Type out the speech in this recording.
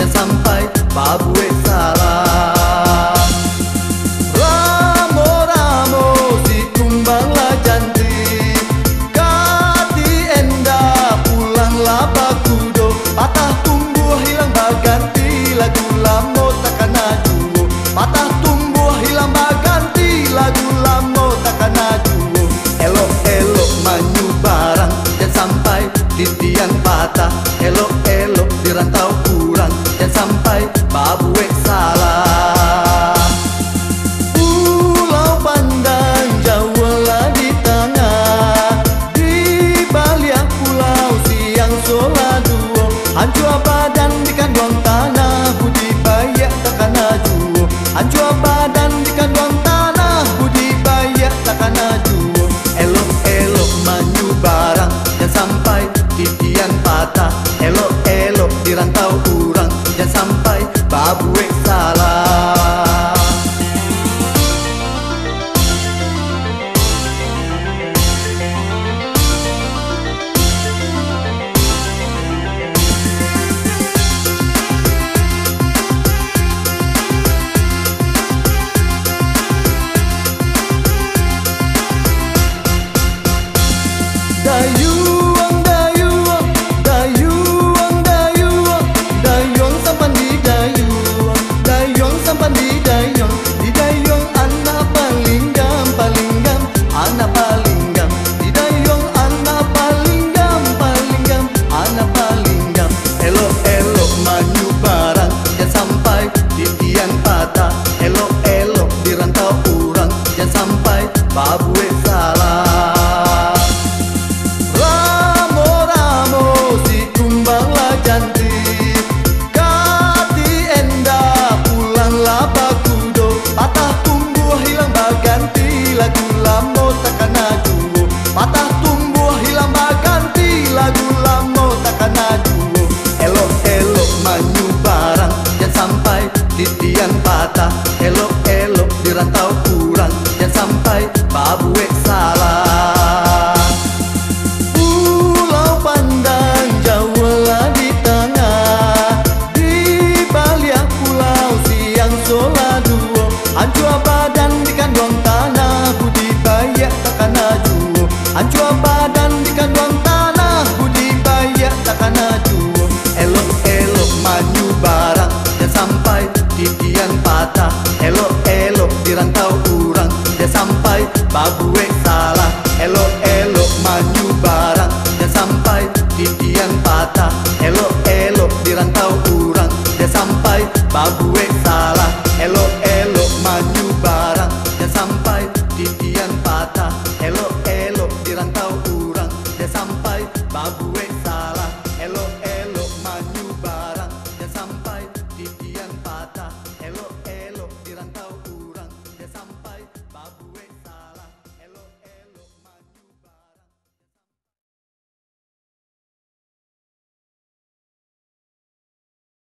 Hanya sampai Babue salam Ramo-ramo si kumbanglah cantik Kati endah pulanglah bakudo. Patah tumbuh hilang baganti. Lagu lamo takkan adu Anjua badan di kandung tanah Budi bayak takkan aju Anjua badan di kandung tanah Budi bayak takkan aju Elok-elok manyu barang Yang sampai titian patah. Elok Yang patah elok-elok dirantau kurang Yang sampai babue salah. Pulau pandang jauhlah di tengah. Di balik pulau siang sola duo Hancur apa rantau kurang. Dia sampai babue salah. Elok-elok maju barang. Dia sampai di tiang patah. Elok-elok dirantau kurang. Dia sampai babue salah. Elok-elok maju barang. Dia sampai di tiang patah.